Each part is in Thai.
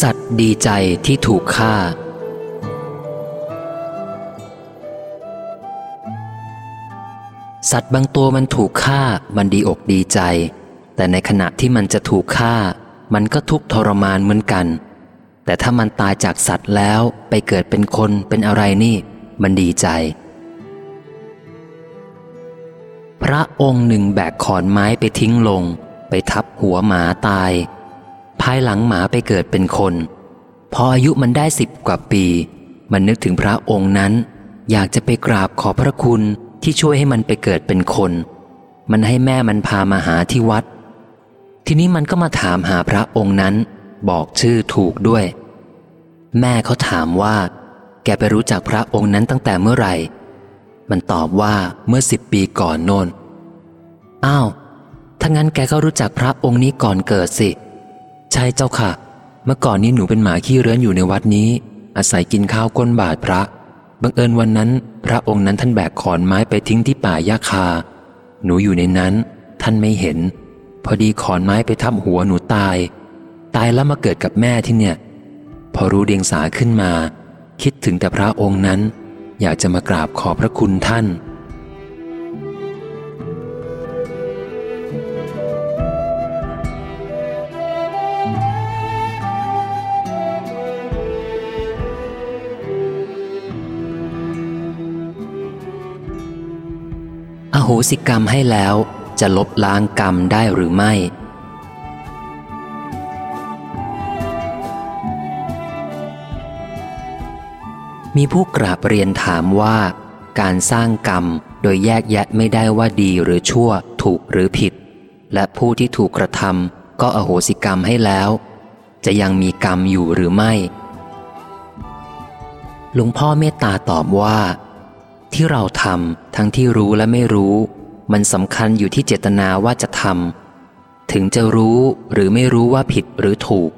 สัตว์ดีใจที่ถูกฆ่า สัตว์บางตัวมันถูกฆ่ามันดีอกดีใจ แต่ในขณะที่มันจะถูกฆ่า มันก็ทุกข์ทรมานเหมือนกัน แต่ถ้ามันตายจากสัตว์แล้วไปเกิดเป็นคนเป็นอะไรนี่ มันดีใจ พระองค์หนึ่งแบกขอนไม้ไปทิ้งลง ไปทับหัวหมาตาย ภายหลังหมาไปเกิดเป็นคน พออายุมันได้สิบกว่าปี มันนึกถึงพระองค์นั้น อยากจะไปกราบขอพระคุณที่ช่วยให้มันไปเกิดเป็นคน มันให้แม่มันพามาหาที่วัด ทีนี้มันก็มาถามหาพระองค์นั้น บอกชื่อถูกด้วย แม่เขาถามว่า แกไปรู้จักพระองค์นั้นตั้งแต่เมื่อไหร่ มันตอบว่าเมื่อสิบปีก่อนโน่น อ้าว ถ้างั้นแกก็รู้จักพระองค์นี้ก่อนเกิดสิ ใช่เจ้าค่ะ เมื่อก่อนนี้หนูเป็นหมาขี้เรื้อนอยู่ในวัดนี้ อาศัยกินข้าวก้นบาทพระ บังเอิญวันนั้น พระองค์นั้นท่านแบกขอนไม้ไปทิ้งที่ป่าหญ้าคา หนูอยู่ในนั้น ท่านไม่เห็น พอดีขอนไม้ไปทับหัวหนูตาย ตายแล้วมาเกิดกับแม่ที่เนี่ย พอรู้เดียงสาขึ้นมา คิดถึงแต่พระองค์นั้น อยากจะมากราบขอพระคุณท่าน อโหสิกรรมให้แล้วจะลบล้างกรรมได้หรือไม่ มีผู้กราบเรียนถามว่า การสร้างกรรมโดยแยกแยะไม่ได้ว่าดีหรือชั่ว ถูกหรือผิด และผู้ที่ถูกกระทำก็อโหสิกรรมให้แล้ว จะยังมีกรรมอยู่หรือไม่หลวงพ่อเมตตาตอบว่า ที่เราทำทั้งที่รู้และไม่รู้ มันสำคัญอยู่ที่เจตนาว่าจะทำถึงจะรู้หรือไม่รู้ว่าผิดหรือถูก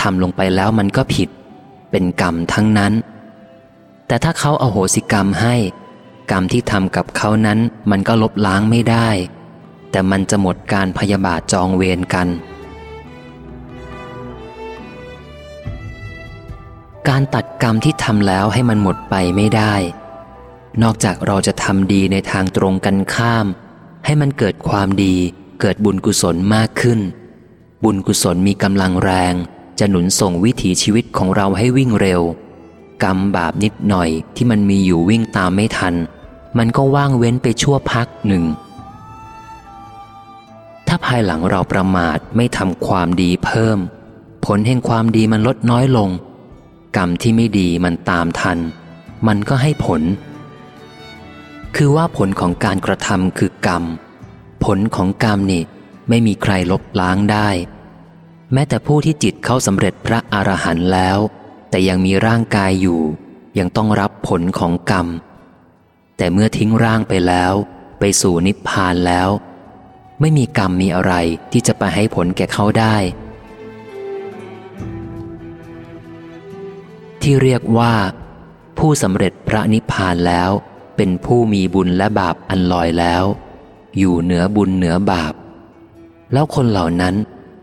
ทำลงไปแล้วมันก็ผิด เป็นกรรมทั้งนั้น แต่ถ้าเขาเอาโหสิกรรมให้ กรรมที่ทำกับเขานั้นมันก็ลบล้างไม่ได้ แต่มันจะหมดการพยาบาทจองเวรกัน การตัดกรรมที่ทำแล้วให้มันหมดไปไม่ได้ นอกจากเราจะทำดีในทางตรงกันข้าม ให้มันเกิดความดีเกิดบุญกุศลมากขึ้น บุญกุศลมีกำลังแรง จะหนุนส่งวิถีชีวิตของเราให้วิ่งเร็ว กรรมบาปนิดหน่อยที่มันมีอยู่วิ่งตามไม่ทัน มันก็ว่างเว้นไปชั่วพักหนึ่ง ถ้าภายหลังเราประมาทไม่ทำความดีเพิ่ม ผลแห่งความดีมันลดน้อยลง กรรมที่ไม่ดีมันตามทัน มันก็ให้ผล คือว่าผลของการกระทำคือกรรม ผลของกรรมนี่ไม่มีใครลบล้างได้ แม้แต่ผู้ที่จิตเขาสำเร็จพระอรหันต์แล้ว แต่ยังมีร่างกายอยู่ ยังต้องรับผลของกรรม แต่เมื่อทิ้งร่างไปแล้ว ไปสู่นิพพานแล้ว ไม่มีกรรมมีอะไรที่จะไปให้ผลแก่เขาได้ ที่เรียกว่า ผู้สำเร็จพระนิพพานแล้ว เป็นผู้มีบุญและบาปอันลอยแล้ว อยู่เหนือบุญเหนือบาป แล้วคนเหล่านั้น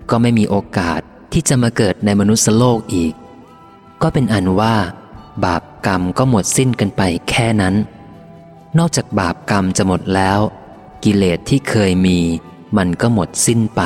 ก็ไม่มีโอกาสที่จะมาเกิดในมนุษยโลกอีก ก็เป็นอันว่า บาปกรรมก็หมดสิ้นกันไปแค่นั้น นอกจากบาปกรรมจะหมดแล้ว กิเลสที่เคยมี มันก็หมดสิ้นไป